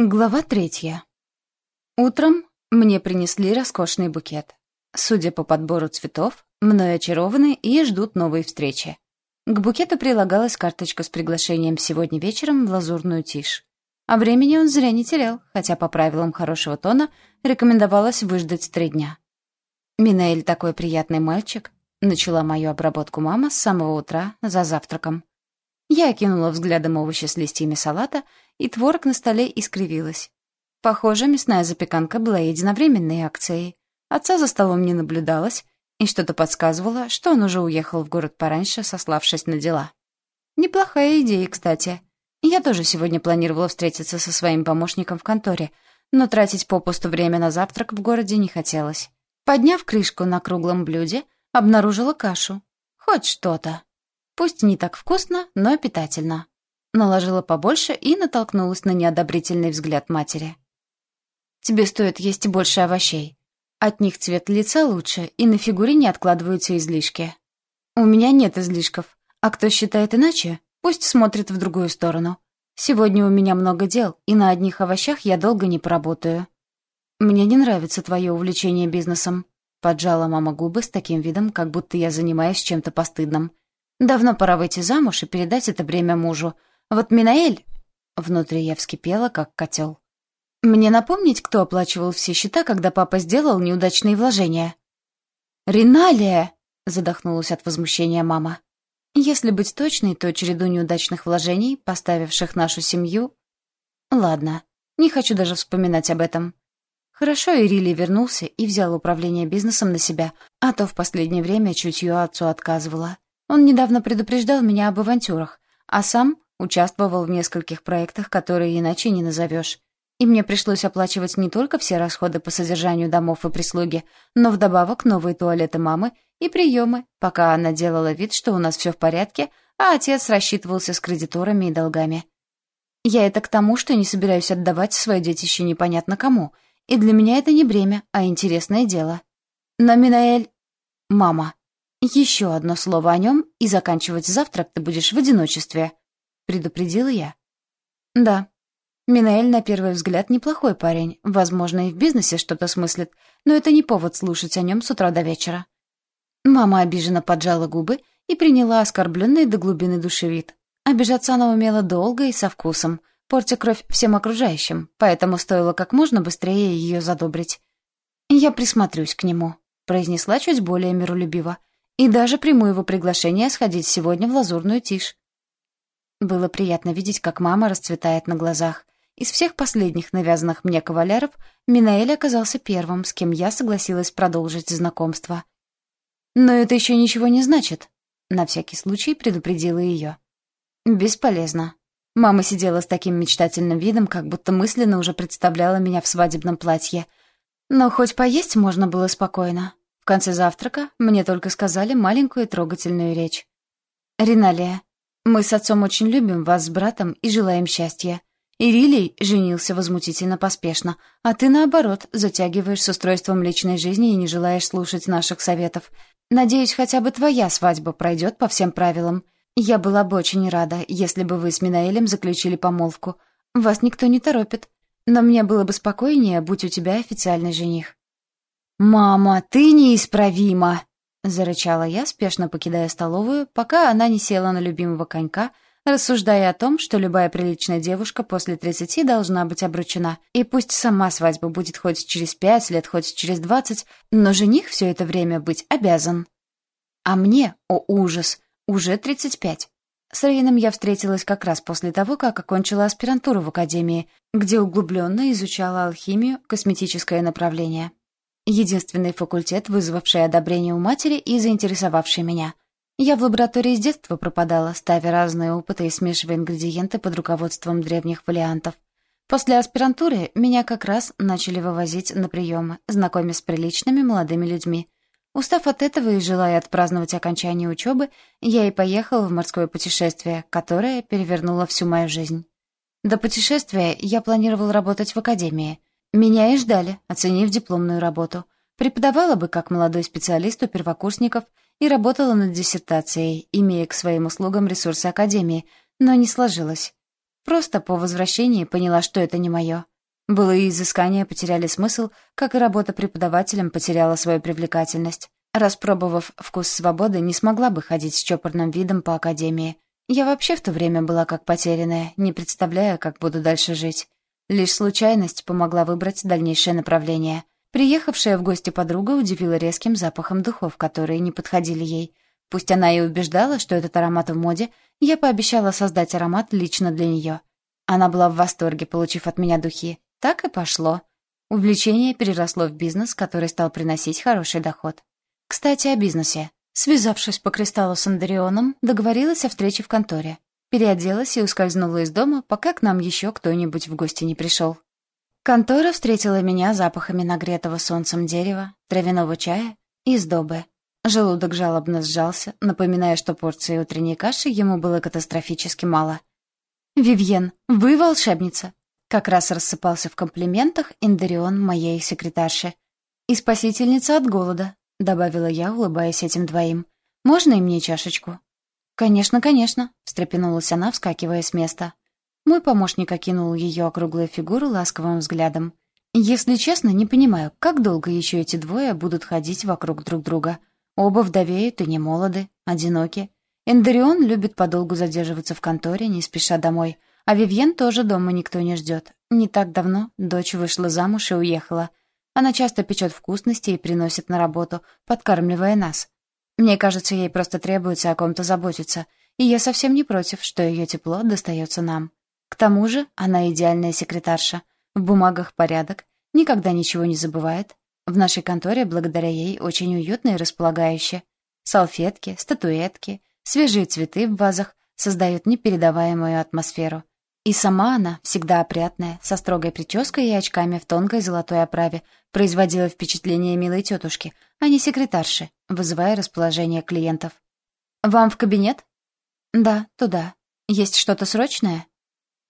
Глава третья. Утром мне принесли роскошный букет. Судя по подбору цветов, мной очарованы и ждут новые встречи. К букету прилагалась карточка с приглашением сегодня вечером в лазурную тишь. А времени он зря не терял, хотя по правилам хорошего тона рекомендовалось выждать три дня. «Минаэль такой приятный мальчик», — начала мою обработку мама с самого утра за завтраком. Я окинула взглядом овощи с листьями салата, и творог на столе искривилась. Похоже, мясная запеканка была единовременной акцией. Отца за столом не наблюдалось, и что-то подсказывало, что он уже уехал в город пораньше, сославшись на дела. Неплохая идея, кстати. Я тоже сегодня планировала встретиться со своим помощником в конторе, но тратить попусту время на завтрак в городе не хотелось. Подняв крышку на круглом блюде, обнаружила кашу. Хоть что-то. Пусть не так вкусно, но питательно. Наложила побольше и натолкнулась на неодобрительный взгляд матери. «Тебе стоит есть больше овощей. От них цвет лица лучше, и на фигуре не откладываются излишки. У меня нет излишков, а кто считает иначе, пусть смотрит в другую сторону. Сегодня у меня много дел, и на одних овощах я долго не поработаю. Мне не нравится твое увлечение бизнесом», — поджала мама губы с таким видом, как будто я занимаюсь чем-то постыдным — Давно пора выйти замуж и передать это бремя мужу. Вот Минаэль...» Внутри я вскипела, как котел. «Мне напомнить, кто оплачивал все счета, когда папа сделал неудачные вложения?» «Риналия!» — задохнулась от возмущения мама. «Если быть точной, то череду неудачных вложений, поставивших нашу семью...» «Ладно, не хочу даже вспоминать об этом. Хорошо, Ирили вернулся и взял управление бизнесом на себя, а то в последнее время чутье отцу отказывала. Он недавно предупреждал меня об авантюрах, а сам участвовал в нескольких проектах, которые иначе не назовешь. И мне пришлось оплачивать не только все расходы по содержанию домов и прислуги, но вдобавок новые туалеты мамы и приемы, пока она делала вид, что у нас все в порядке, а отец рассчитывался с кредиторами и долгами. Я это к тому, что не собираюсь отдавать свое детище непонятно кому, и для меня это не бремя, а интересное дело. Но Минаэль... Мама. «Еще одно слово о нем, и заканчивать завтрак ты будешь в одиночестве», — предупредила я. «Да. Минаэль на первый взгляд неплохой парень, возможно, и в бизнесе что-то смыслит, но это не повод слушать о нем с утра до вечера». Мама обиженно поджала губы и приняла оскорбленный до глубины души вид. Обижаться она умела долго и со вкусом, портя кровь всем окружающим, поэтому стоило как можно быстрее ее задобрить. «Я присмотрюсь к нему», — произнесла чуть более миролюбиво. И даже приму его приглашение сходить сегодня в лазурную тишь. Было приятно видеть, как мама расцветает на глазах. Из всех последних навязанных мне кавалеров Минаэль оказался первым, с кем я согласилась продолжить знакомство. «Но это еще ничего не значит», — на всякий случай предупредила ее. «Бесполезно». Мама сидела с таким мечтательным видом, как будто мысленно уже представляла меня в свадебном платье. Но хоть поесть можно было спокойно конце завтрака мне только сказали маленькую трогательную речь. «Риналия, мы с отцом очень любим вас с братом и желаем счастья. Ирилий женился возмутительно поспешно, а ты, наоборот, затягиваешь с устройством личной жизни и не желаешь слушать наших советов. Надеюсь, хотя бы твоя свадьба пройдет по всем правилам. Я была бы очень рада, если бы вы с Минаэлем заключили помолвку. Вас никто не торопит. Но мне было бы спокойнее, будь у тебя официальный жених». «Мама, ты неисправима!» — зарычала я, спешно покидая столовую, пока она не села на любимого конька, рассуждая о том, что любая приличная девушка после тридцати должна быть обручена. И пусть сама свадьба будет хоть через пять лет, хоть через двадцать, но жених все это время быть обязан. А мне, о ужас, уже тридцать пять. С Рейном я встретилась как раз после того, как окончила аспирантуру в академии, где углубленно изучала алхимию, косметическое направление. Единственный факультет, вызвавший одобрение у матери и заинтересовавший меня. Я в лаборатории с детства пропадала, ставя разные опыты и смешивая ингредиенты под руководством древних фолиантов. После аспирантуры меня как раз начали вывозить на приемы, знакомя с приличными молодыми людьми. Устав от этого и желая отпраздновать окончание учебы, я и поехала в морское путешествие, которое перевернуло всю мою жизнь. До путешествия я планировал работать в академии — меня и ждали, оценив дипломную работу. Преподавала бы как молодой специалист у первокурсников и работала над диссертацией, имея к своим услугам ресурсы Академии, но не сложилось. Просто по возвращении поняла, что это не мое. Былые изыскания потеряли смысл, как и работа преподавателем потеряла свою привлекательность. Распробовав вкус свободы, не смогла бы ходить с чопорным видом по академии. Я вообще в то время была как потерянная, не представляя, как буду дальше жить. Лишь случайность помогла выбрать дальнейшее направление. Приехавшая в гости подруга удивила резким запахом духов, которые не подходили ей. Пусть она и убеждала, что этот аромат в моде, я пообещала создать аромат лично для нее. Она была в восторге, получив от меня духи. Так и пошло. Увлечение переросло в бизнес, который стал приносить хороший доход. Кстати, о бизнесе. Связавшись по кристаллу с Андарионом, договорилась о встрече в конторе. Переоделась и ускользнула из дома, пока к нам еще кто-нибудь в гости не пришел. Контора встретила меня запахами нагретого солнцем дерева, травяного чая и сдобы. Желудок жалобно сжался, напоминая, что порции утренней каши ему было катастрофически мало. «Вивьен, вы волшебница!» Как раз рассыпался в комплиментах Индерион моей секретарши. «И спасительница от голода», — добавила я, улыбаясь этим двоим. «Можно и мне чашечку?» «Конечно, конечно», — встрепенулась она, вскакивая с места. Мой помощник окинул ее округлую фигуру ласковым взглядом. «Если честно, не понимаю, как долго еще эти двое будут ходить вокруг друг друга. Оба вдовеют и не молоды, одиноки. Эндерион любит подолгу задерживаться в конторе, не спеша домой, а Вивьен тоже дома никто не ждет. Не так давно дочь вышла замуж и уехала. Она часто печет вкусности и приносит на работу, подкармливая нас. Мне кажется, ей просто требуется о ком-то заботиться, и я совсем не против, что ее тепло достается нам. К тому же она идеальная секретарша. В бумагах порядок, никогда ничего не забывает. В нашей конторе благодаря ей очень уютно и располагающе. Салфетки, статуэтки, свежие цветы в вазах создают непередаваемую атмосферу. И сама она, всегда опрятная, со строгой прической и очками в тонкой золотой оправе, производила впечатление милой тетушки, а не секретарши, вызывая расположение клиентов. «Вам в кабинет?» «Да, туда. Есть что-то срочное?»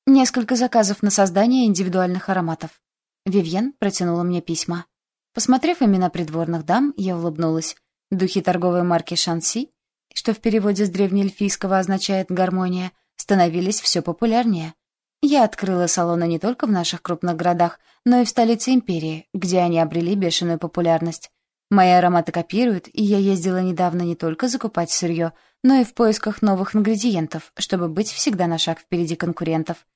«Несколько заказов на создание индивидуальных ароматов». Вивьен протянула мне письма. Посмотрев имена придворных дам, я улыбнулась. Духи торговой марки «Шанси», что в переводе с древнеэльфийского означает «гармония», становились все популярнее. Я открыла салоны не только в наших крупных городах, но и в столице империи, где они обрели бешеную популярность. Мои ароматы копируют, и я ездила недавно не только закупать сырье, но и в поисках новых ингредиентов, чтобы быть всегда на шаг впереди конкурентов.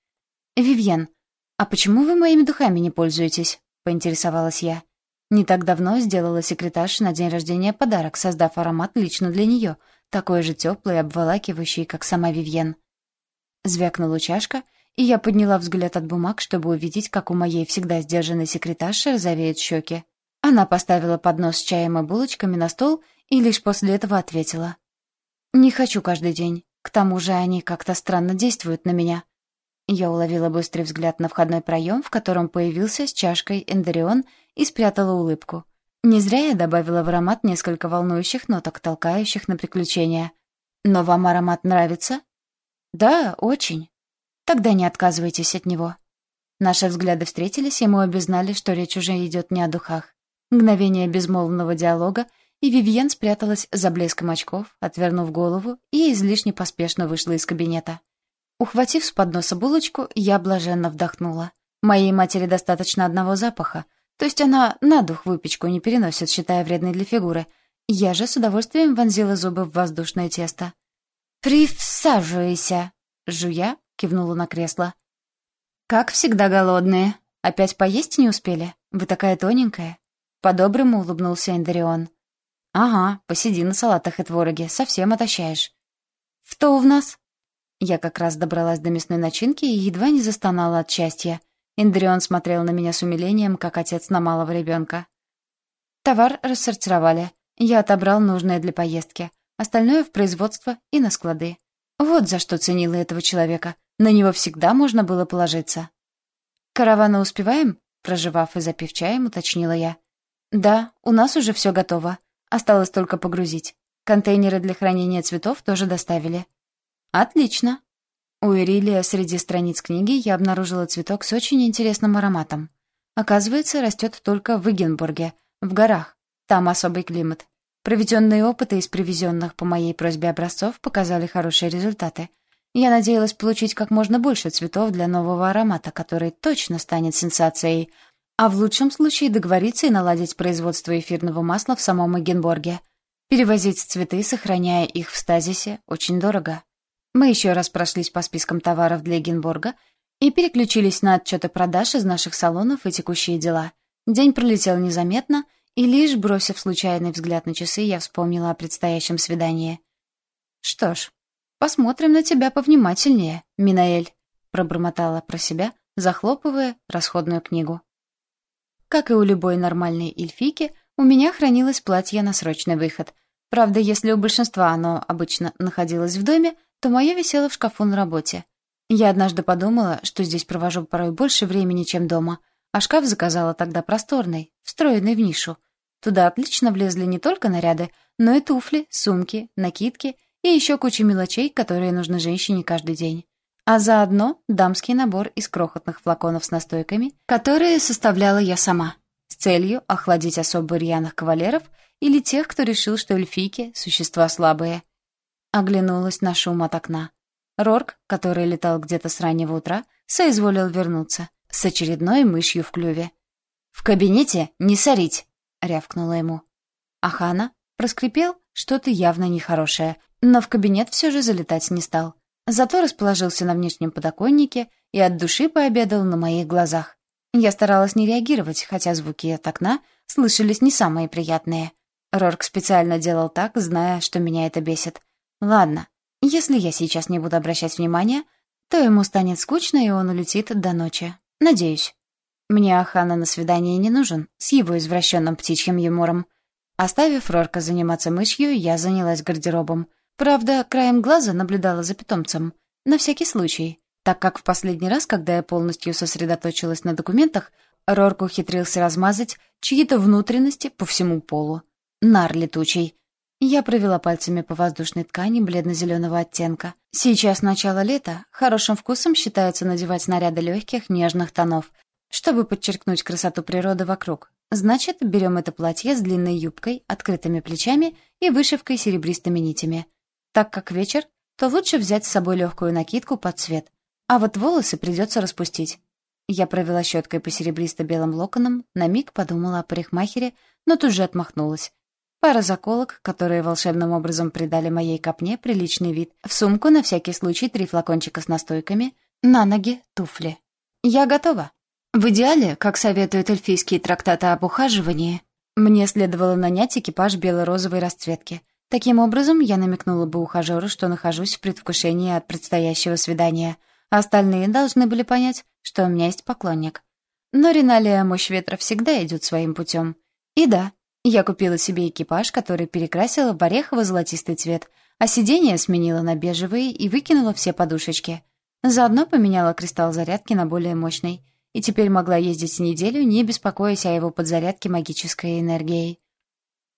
«Вивьен, а почему вы моими духами не пользуетесь?» — поинтересовалась я. Не так давно сделала секретарша на день рождения подарок, создав аромат лично для нее, такой же теплый и обволакивающий, как сама Вивьен. Звякнула чашка, и я подняла взгляд от бумаг, чтобы увидеть, как у моей всегда сдержанной секретарши розовеют щеки. Она поставила поднос с чаем и булочками на стол и лишь после этого ответила. «Не хочу каждый день. К тому же они как-то странно действуют на меня». Я уловила быстрый взгляд на входной проем, в котором появился с чашкой Эндерион и спрятала улыбку. Не зря я добавила в аромат несколько волнующих ноток, толкающих на приключения. «Но вам аромат нравится?» «Да, очень». Тогда не отказывайтесь от него. Наши взгляды встретились, и мы обе знали, что речь уже идет не о духах. Мгновение безмолвного диалога, и Вивьен спряталась за блеском очков, отвернув голову, и излишне поспешно вышла из кабинета. Ухватив с подноса булочку, я блаженно вдохнула. Моей матери достаточно одного запаха, то есть она на дух выпечку не переносит, считая вредной для фигуры. Я же с удовольствием вонзила зубы в воздушное тесто. «Присаживайся!» Жуя, кивнула на кресло. «Как всегда голодные. Опять поесть не успели? Вы такая тоненькая». По-доброму улыбнулся Эндерион. «Ага, посиди на салатах и твороге, совсем отощаешь». «Кто в нас?» Я как раз добралась до мясной начинки и едва не застонала от счастья. Эндрион смотрел на меня с умилением, как отец на малого ребенка. Товар рассортировали. Я отобрал нужное для поездки. Остальное в производство и на склады. Вот за что ценила этого человека. На него всегда можно было положиться. «Каравана успеваем?» Проживав и запив чаем, уточнила я. «Да, у нас уже все готово. Осталось только погрузить. Контейнеры для хранения цветов тоже доставили». «Отлично». У Ирилия среди страниц книги я обнаружила цветок с очень интересным ароматом. Оказывается, растет только в Игенбурге, в горах. Там особый климат. Проведенные опыты из привезенных по моей просьбе образцов показали хорошие результаты. Я надеялась получить как можно больше цветов для нового аромата, который точно станет сенсацией, а в лучшем случае договориться и наладить производство эфирного масла в самом Эгенборге. Перевозить цветы, сохраняя их в стазисе, очень дорого. Мы еще раз прошлись по спискам товаров для Эгенборга и переключились на отчеты продаж из наших салонов и текущие дела. День пролетел незаметно, и лишь бросив случайный взгляд на часы, я вспомнила о предстоящем свидании. «Что ж, посмотрим на тебя повнимательнее, Минаэль», пробормотала про себя, захлопывая расходную книгу. Как и у любой нормальной эльфийки, у меня хранилось платье на срочный выход. Правда, если у большинства оно обычно находилось в доме, то мое висело в шкафу на работе. Я однажды подумала, что здесь провожу порой больше времени, чем дома, а шкаф заказала тогда просторный, встроенный в нишу. Туда отлично влезли не только наряды, но и туфли, сумки, накидки и еще куча мелочей, которые нужны женщине каждый день. А заодно дамский набор из крохотных флаконов с настойками, которые составляла я сама, с целью охладить особо рьяных кавалеров или тех, кто решил, что эльфийки — существа слабые. Оглянулась на шум от окна. Рорк, который летал где-то с раннего утра, соизволил вернуться с очередной мышью в клюве. «В кабинете не сорить!» — рявкнула ему. Ахана проскрипел что-то явно нехорошее, но в кабинет все же залетать не стал. Зато расположился на внешнем подоконнике и от души пообедал на моих глазах. Я старалась не реагировать, хотя звуки от окна слышались не самые приятные. Рорк специально делал так, зная, что меня это бесит. Ладно, если я сейчас не буду обращать внимания, то ему станет скучно, и он улетит до ночи. Надеюсь. Мне Ахана на свидание не нужен, с его извращенным птичьим юмором. Оставив Рорка заниматься мышью, я занялась гардеробом. Правда, краем глаза наблюдала за питомцем. На всякий случай. Так как в последний раз, когда я полностью сосредоточилась на документах, Рорк ухитрился размазать чьи-то внутренности по всему полу. Нар летучий. Я провела пальцами по воздушной ткани бледно-зеленого оттенка. Сейчас начало лета, хорошим вкусом считается надевать наряды легких, нежных тонов, чтобы подчеркнуть красоту природы вокруг. Значит, берем это платье с длинной юбкой, открытыми плечами и вышивкой серебристыми нитями. Так как вечер, то лучше взять с собой легкую накидку под цвет. А вот волосы придется распустить. Я провела щеткой по серебристо-белым локонам, на миг подумала о парикмахере, но тут же отмахнулась. Пара заколок, которые волшебным образом придали моей копне приличный вид. В сумку на всякий случай три флакончика с настойками. На ноги туфли. Я готова. В идеале, как советуют эльфийские трактаты об ухаживании, мне следовало нанять экипаж бело-розовой расцветки. Таким образом, я намекнула бы ухажеру, что нахожусь в предвкушении от предстоящего свидания, остальные должны были понять, что у меня есть поклонник. Но Риналия Мощь Ветра всегда идет своим путем. И да, я купила себе экипаж, который перекрасила в орехово-золотистый цвет, а сиденье сменила на бежевые и выкинула все подушечки. Заодно поменяла кристалл зарядки на более мощный, и теперь могла ездить неделю, не беспокоясь о его подзарядке магической энергией.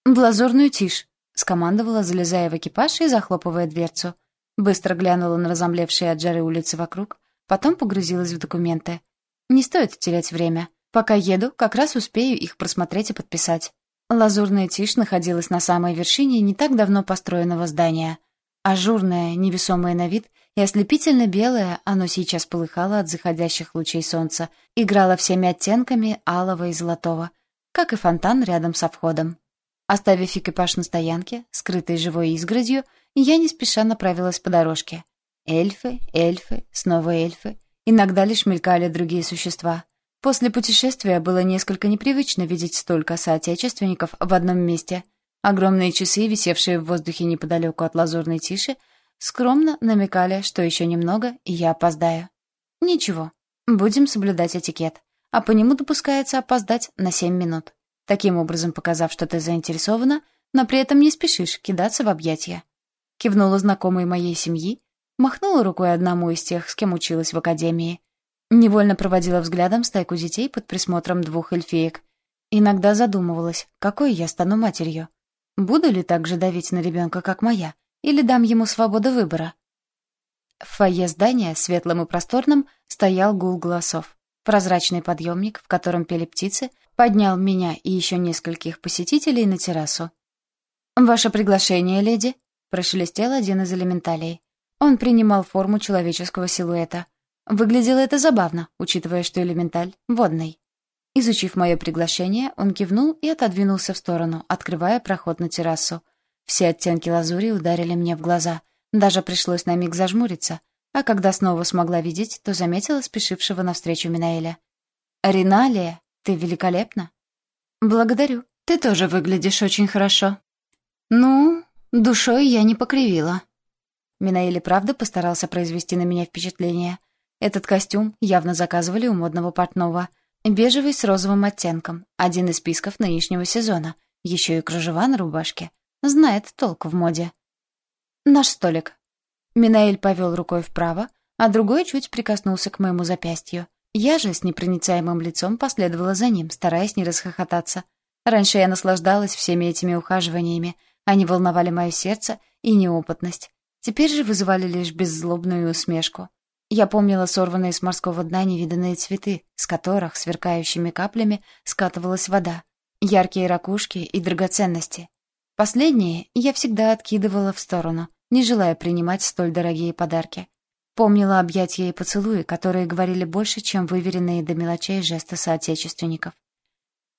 «В лазурную тишь», — скомандовала, залезая в экипаж и захлопывая дверцу. Быстро глянула на разомлевшие от жары улицы вокруг, потом погрузилась в документы. «Не стоит терять время. Пока еду, как раз успею их просмотреть и подписать». Лазурная тишь находилась на самой вершине не так давно построенного здания. Ажурное, невесомое на вид и ослепительно белое, оно сейчас полыхало от заходящих лучей солнца, играло всеми оттенками алого и золотого, как и фонтан рядом со входом. Оставив экипаж на стоянке, скрытой живой изгородью, я не спеша направилась по дорожке. Эльфы, эльфы, снова эльфы. Иногда лишь мелькали другие существа — После путешествия было несколько непривычно видеть столько соотечественников в одном месте. Огромные часы, висевшие в воздухе неподалеку от лазурной тиши, скромно намекали, что еще немного, и я опоздаю. Ничего, будем соблюдать этикет, а по нему допускается опоздать на семь минут. Таким образом показав, что ты заинтересована, но при этом не спешишь кидаться в объятия. Кивнула знакомой моей семьи, махнула рукой одному из тех, с кем училась в академии, Невольно проводила взглядом стайку детей под присмотром двух эльфеек. Иногда задумывалась, какой я стану матерью. Буду ли так же давить на ребенка, как моя, или дам ему свободу выбора? В фойе здания, светлым и просторным, стоял гул голосов. Прозрачный подъемник, в котором пели птицы, поднял меня и еще нескольких посетителей на террасу. «Ваше приглашение, леди», — прошелестел один из элементалей. Он принимал форму человеческого силуэта. Выглядело это забавно, учитывая, что элементаль — водный. Изучив мое приглашение, он кивнул и отодвинулся в сторону, открывая проход на террасу. Все оттенки лазури ударили мне в глаза. Даже пришлось на миг зажмуриться, а когда снова смогла видеть, то заметила спешившего навстречу Минаэля. «Риналия, ты великолепна!» «Благодарю. Ты тоже выглядишь очень хорошо». «Ну, душой я не покривила». Минаэль правда постарался произвести на меня впечатление. Этот костюм явно заказывали у модного портного. Бежевый с розовым оттенком, один из списков нынешнего сезона. Еще и кружева на рубашке. Знает толк в моде. «Наш столик». Минаэль повел рукой вправо, а другой чуть прикоснулся к моему запястью. Я же с непроницаемым лицом последовала за ним, стараясь не расхохотаться. Раньше я наслаждалась всеми этими ухаживаниями. Они волновали мое сердце и неопытность. Теперь же вызывали лишь беззлобную усмешку. Я помнила сорванные с морского дна невиданные цветы, с которых, сверкающими каплями, скатывалась вода, яркие ракушки и драгоценности. Последние я всегда откидывала в сторону, не желая принимать столь дорогие подарки. Помнила объятия и поцелуи, которые говорили больше, чем выверенные до мелочей жесты соотечественников.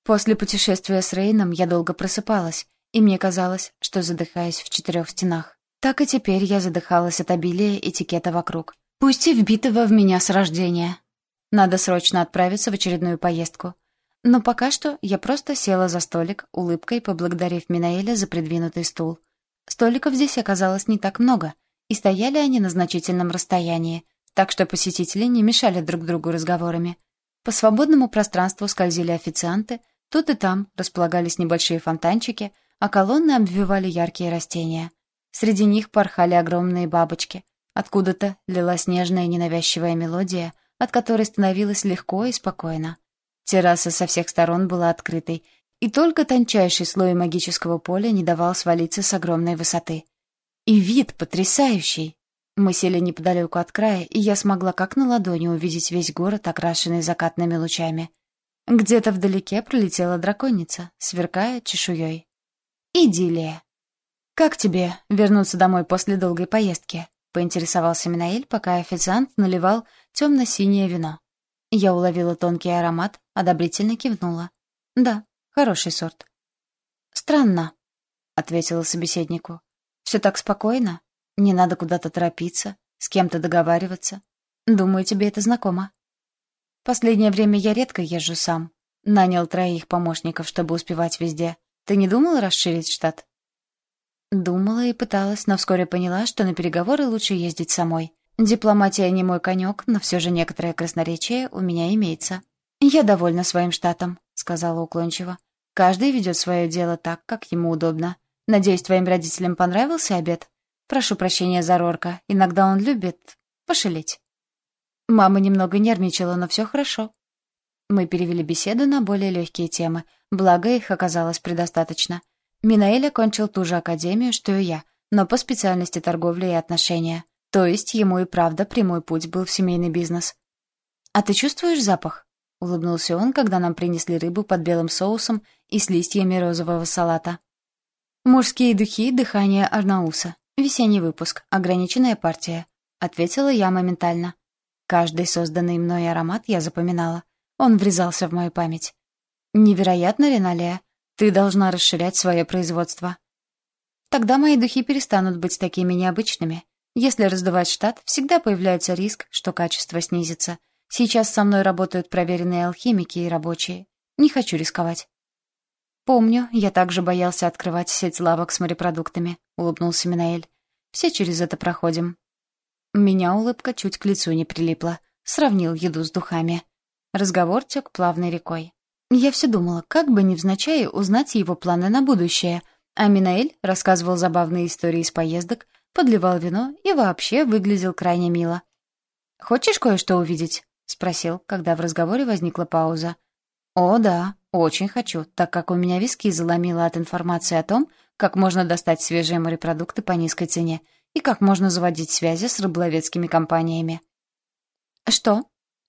После путешествия с Рейном я долго просыпалась, и мне казалось, что задыхаюсь в четырех стенах. Так и теперь я задыхалась от обилия этикета вокруг. Пусть и вбитого в меня с рождения. Надо срочно отправиться в очередную поездку. Но пока что я просто села за столик, улыбкой поблагодарив Минаэля за придвинутый стул. Столиков здесь оказалось не так много, и стояли они на значительном расстоянии, так что посетители не мешали друг другу разговорами. По свободному пространству скользили официанты, Тут и там располагались небольшие фонтанчики, а колонны обвивали яркие растения. Среди них порхали огромные бабочки. Откуда-то лилась нежная ненавязчивая мелодия, от которой становилось легко и спокойно. Терраса со всех сторон была открытой, и только тончайший слой магического поля не давал свалиться с огромной высоты. И вид потрясающий! Мы сели неподалеку от края, и я смогла как на ладони увидеть весь город, окрашенный закатными лучами — где-то вдалеке пролетела драконица, сверкая чешуей. Идиллия. «Как тебе вернуться домой после долгой поездки?» — поинтересовался Минаэль, пока официант наливал темно-синее вино. Я уловила тонкий аромат, одобрительно кивнула. «Да, хороший сорт». «Странно», — ответила собеседнику. «Все так спокойно. Не надо куда-то торопиться, с кем-то договариваться. Думаю, тебе это знакомо». Последнее время я редко езжу сам. Нанял троих помощников, чтобы успевать везде. Ты не думала расширить штат? Думала и пыталась, но вскоре поняла, что на переговоры лучше ездить самой. Дипломатия не мой конек, но все же некоторое красноречие у меня имеется. «Я довольна своим штатом», — сказала уклончиво. «Каждый ведет свое дело так, как ему удобно. Надеюсь, твоим родителям понравился обед? Прошу прощения за Рорка, иногда он любит пошалить». Мама немного нервничала, но все хорошо. Мы перевели беседу на более легкие темы, благо их оказалось предостаточно. Минаэль окончил ту же академию, что и я, но по специальности торговля и отношения. То есть ему и правда прямой путь был в семейный бизнес. «А ты чувствуешь запах?» — улыбнулся он, когда нам принесли рыбу под белым соусом и с листьями розового салата. «Мужские духи, дыхание Арнауса. Весенний выпуск, ограниченная партия», — ответила я моментально. Каждый созданный мной аромат я запоминала. Он врезался в мою память. «Невероятно, Реналия. Ты должна расширять свое производство». Тогда мои духи перестанут быть такими необычными. Если раздувать штат, всегда появляется риск, что качество снизится. Сейчас со мной работают проверенные алхимики и рабочие. Не хочу рисковать. «Помню, я также боялся открывать сеть лавок с морепродуктами», — улыбнулся Минаэль. «Все через это проходим. Меня улыбка чуть к лицу не прилипла. Сравнил еду с духами. Разговор тек плавной рекой. Я все думала, как бы невзначай узнать его планы на будущее. А Минаэль рассказывал забавные истории из поездок, подливал вино и вообще выглядел крайне мило. «Хочешь кое-что увидеть?» — спросил, когда в разговоре возникла пауза. «О, да, очень хочу, так как у меня виски заломило от информации о том, как можно достать свежие морепродукты по низкой цене и как можно заводить связи с рыболовецкими компаниями. «Что?»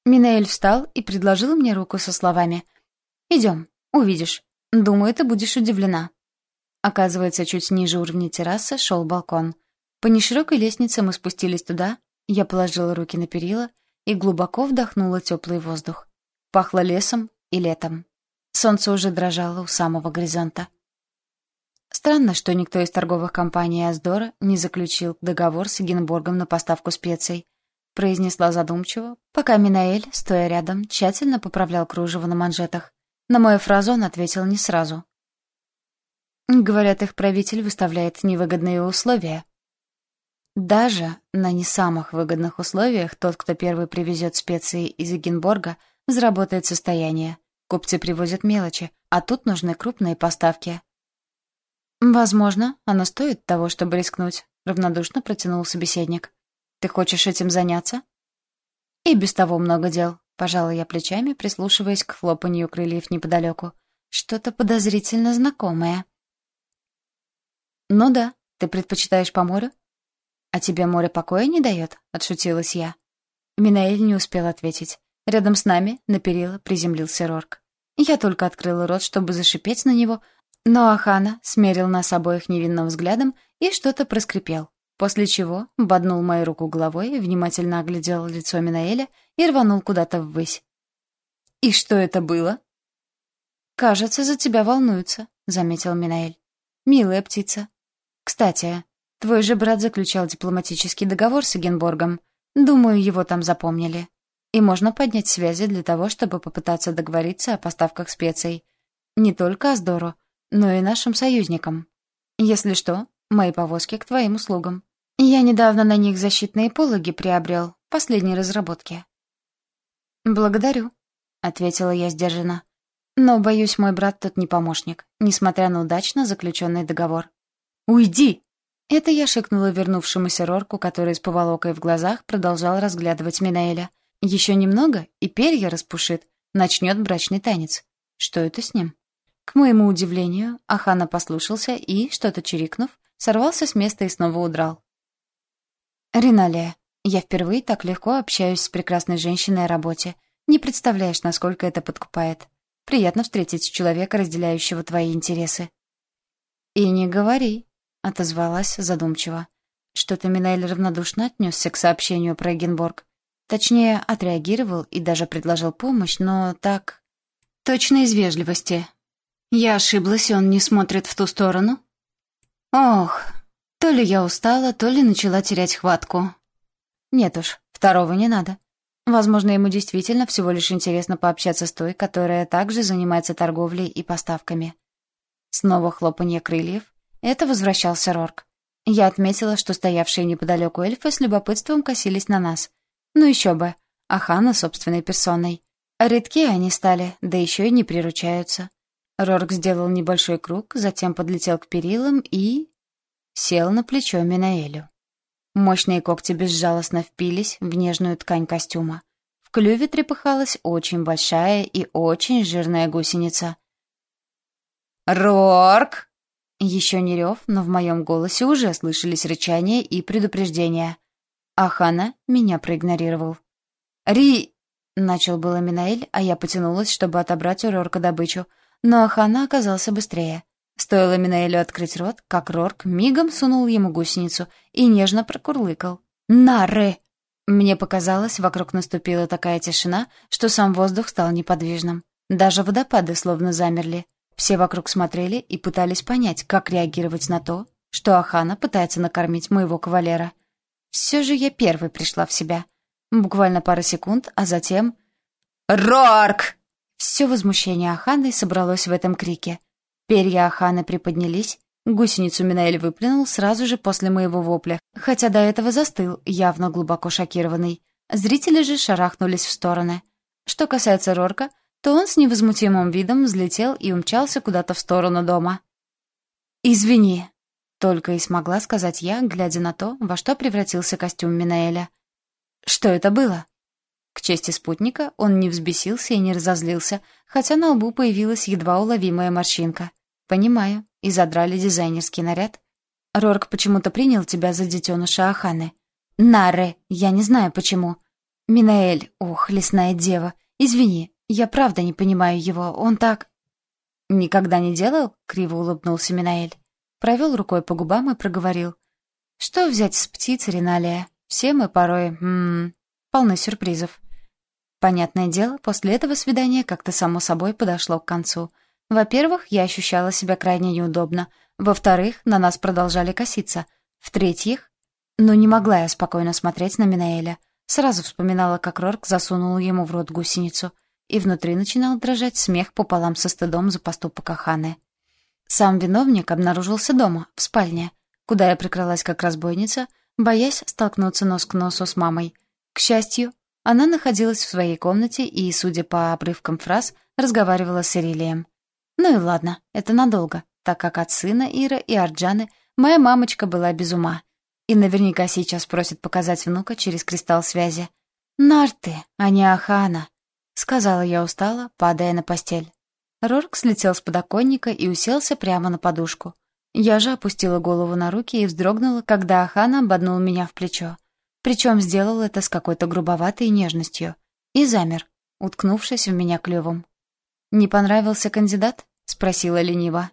Минаэль встал и предложил мне руку со словами. «Идем, увидишь. Думаю, ты будешь удивлена». Оказывается, чуть ниже уровня террасы шел балкон. По неширокой лестнице мы спустились туда, я положила руки на перила и глубоко вдохнула теплый воздух. Пахло лесом и летом. Солнце уже дрожало у самого горизонта. Странно, что никто из торговых компаний Аздора не заключил договор с Генборгом на поставку специй, произнесла задумчиво, пока Минаэль, стоя рядом, тщательно поправлял кружево на манжетах. На мою фразу он ответил не сразу. Говорят, их правитель выставляет невыгодные условия. Даже на не самых выгодных условиях тот, кто первый привезет специи из Эгенборга, заработает состояние. Купцы привозят мелочи, а тут нужны крупные поставки. «Возможно, оно стоит того, чтобы рискнуть», — равнодушно протянул собеседник. «Ты хочешь этим заняться?» «И без того много дел», — пожала я плечами, прислушиваясь к хлопанью крыльев неподалеку. «Что-то подозрительно знакомое». «Ну да, ты предпочитаешь по морю?» «А тебе море покоя не дает?» — отшутилась я. Минаэль не успел ответить. Рядом с нами на перила приземлился Рорк. Я только открыла рот, чтобы зашипеть на него — но Ахана смерил нас обоих невинным взглядом и что-то проскрипел, после чего боднул мою руку головой, внимательно оглядел лицо Минаэля и рванул куда-то ввысь. «И что это было?» «Кажется, за тебя волнуются», — заметил Минаэль. «Милая птица. Кстати, твой же брат заключал дипломатический договор с Эгенборгом. Думаю, его там запомнили. И можно поднять связи для того, чтобы попытаться договориться о поставках специй. Не только Аздору, но и нашим союзникам. Если что, мои повозки к твоим услугам. Я недавно на них защитные пологи приобрел, последней разработки». «Благодарю», — ответила я сдержанно. «Но, боюсь, мой брат тут не помощник, несмотря на удачно заключенный договор». «Уйди!» Это я шикнула вернувшемуся Рорку, который с поволокой в глазах продолжал разглядывать Минаэля. Еще немного, и перья распушит, начнет брачный танец. Что это с ним? К моему удивлению, Ахана послушался и, что-то чирикнув, сорвался с места и снова удрал. «Риналия, я впервые так легко общаюсь с прекрасной женщиной о работе. Не представляешь, насколько это подкупает. Приятно встретить человека, разделяющего твои интересы». «И не говори», — отозвалась задумчиво. Что-то Минаэль равнодушно отнесся к сообщению про Эгенборг. Точнее, отреагировал и даже предложил помощь, но так... Точно из вежливости, я ошиблась, он не смотрит в ту сторону? Ох, то ли я устала, то ли начала терять хватку. Нет уж, второго не надо. Возможно, ему действительно всего лишь интересно пообщаться с той, которая также занимается торговлей и поставками. Снова хлопанье крыльев. Это возвращался Рорк. Я отметила, что стоявшие неподалеку эльфы с любопытством косились на нас. Ну еще бы, Ахана собственной персоной. Редки они стали, да еще и не приручаются. Рорк сделал небольшой круг, затем подлетел к перилам и... сел на плечо Минаэлю. Мощные когти безжалостно впились в нежную ткань костюма. В клюве трепыхалась очень большая и очень жирная гусеница. «Рорк!» Еще не рев, но в моем голосе уже слышались рычания и предупреждения. Ахана меня проигнорировал. «Ри...» — начал было Минаэль, а я потянулась, чтобы отобрать у Рорка добычу — но Ахана оказался быстрее. Стоило Минаэлю открыть рот, как Рорк мигом сунул ему гусеницу и нежно прокурлыкал. «Нары!» Мне показалось, вокруг наступила такая тишина, что сам воздух стал неподвижным. Даже водопады словно замерли. Все вокруг смотрели и пытались понять, как реагировать на то, что Ахана пытается накормить моего кавалера. Все же я первой пришла в себя. Буквально пара секунд, а затем... «Рорк!» Все возмущение Аханы собралось в этом крике. Перья Аханы приподнялись, гусеницу Минаэль выплюнул сразу же после моего вопля, хотя до этого застыл, явно глубоко шокированный. Зрители же шарахнулись в стороны. Что касается Рорка, то он с невозмутимым видом взлетел и умчался куда-то в сторону дома. «Извини», — только и смогла сказать я, глядя на то, во что превратился костюм Минаэля. «Что это было?» К чести спутника он не взбесился и не разозлился, хотя на лбу появилась едва уловимая морщинка. «Понимаю, и задрали дизайнерский наряд. Рорк почему-то принял тебя за детеныша Аханы. Наре, я не знаю почему. Минаэль, ох, лесная дева, извини, я правда не понимаю его, он так...» «Никогда не делал?» — криво улыбнулся Минаэль. Провел рукой по губам и проговорил. Что взять с птиц, Риналия? Все мы порой, м полны сюрпризов. Понятное дело, после этого свидания как-то само собой подошло к концу. Во-первых, я ощущала себя крайне неудобно. Во-вторых, на нас продолжали коситься. В-третьих, ну не могла я спокойно смотреть на Минаэля. Сразу вспоминала, как Рорк засунул ему в рот гусеницу. И внутри начинал дрожать смех пополам со стыдом за поступок Аханы. Сам виновник обнаружился дома, в спальне, куда я прикралась как разбойница, боясь столкнуться нос к носу с мамой. К счастью, она находилась в своей комнате и, судя по обрывкам фраз, разговаривала с Ирилием. Ну и ладно, это надолго, так как от сына Ира и Арджаны моя мамочка была без ума. И наверняка сейчас просит показать внука через кристалл связи. «Нарты, а не Ахана», — сказала я устало, падая на постель. Рорк слетел с подоконника и уселся прямо на подушку. Я же опустила голову на руки и вздрогнула, когда Ахана ободнул меня в плечо. Причем сделал это с какой-то грубоватой нежностью. И замер, уткнувшись в меня клювом. «Не понравился кандидат?» — спросила лениво.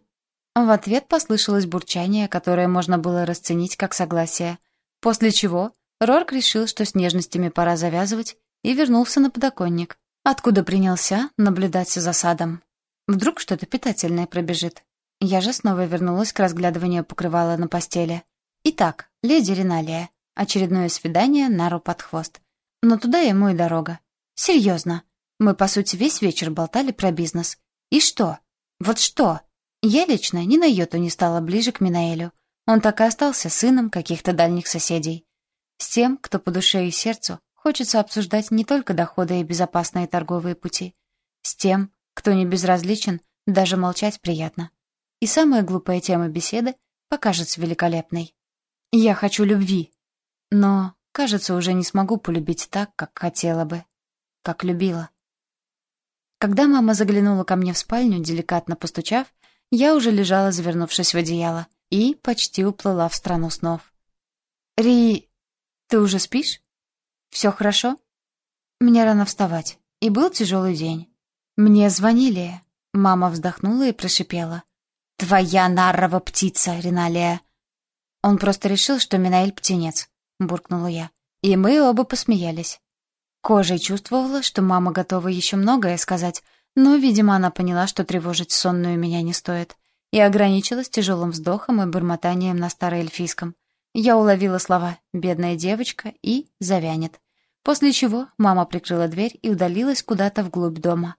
В ответ послышалось бурчание, которое можно было расценить как согласие. После чего Рорк решил, что с нежностями пора завязывать, и вернулся на подоконник, откуда принялся наблюдать за садом. Вдруг что-то питательное пробежит. Я же снова вернулась к разглядыванию покрывала на постели. Итак, леди Риналия. Очередное свидание Нару под хвост. Но туда ему и дорога. Серьезно. Мы, по сути, весь вечер болтали про бизнес. И что? Вот что? Я лично ни на йоту не стала ближе к Минаэлю. Он так и остался сыном каких-то дальних соседей. С тем, кто по душе и сердцу, хочется обсуждать не только доходы и безопасные торговые пути. С тем, кто не безразличен, даже молчать приятно. И самая глупая тема беседы покажется великолепной. Я хочу любви. Но, кажется, уже не смогу полюбить так, как хотела бы. Как любила. Когда мама заглянула ко мне в спальню, деликатно постучав, я уже лежала, завернувшись в одеяло, и почти уплыла в страну снов. «Ри, ты уже спишь? Все хорошо?» Мне рано вставать, и был тяжелый день. «Мне звонили». Мама вздохнула и прошипела. «Твоя наррова птица, Риналия!» «Он просто решил, что Минаэль птенец», — буркнула я. И мы оба посмеялись. Кожей чувствовала, что мама готова еще многое сказать, но, видимо, она поняла, что тревожить сонную меня не стоит, и ограничилась тяжелым вздохом и бормотанием на староэльфийском. Я уловила слова «бедная девочка» и «завянет». После чего мама прикрыла дверь и удалилась куда-то вглубь дома.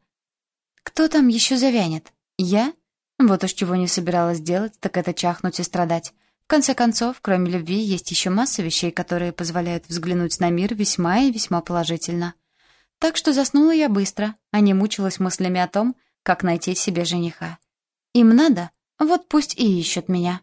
Кто там еще завянет? Я? Вот уж чего не собиралась делать, так это чахнуть и страдать. В конце концов, кроме любви, есть еще масса вещей, которые позволяют взглянуть на мир весьма и весьма положительно. Так что заснула я быстро, а не мучилась мыслями о том, как найти себе жениха. Им надо, вот пусть и ищут меня.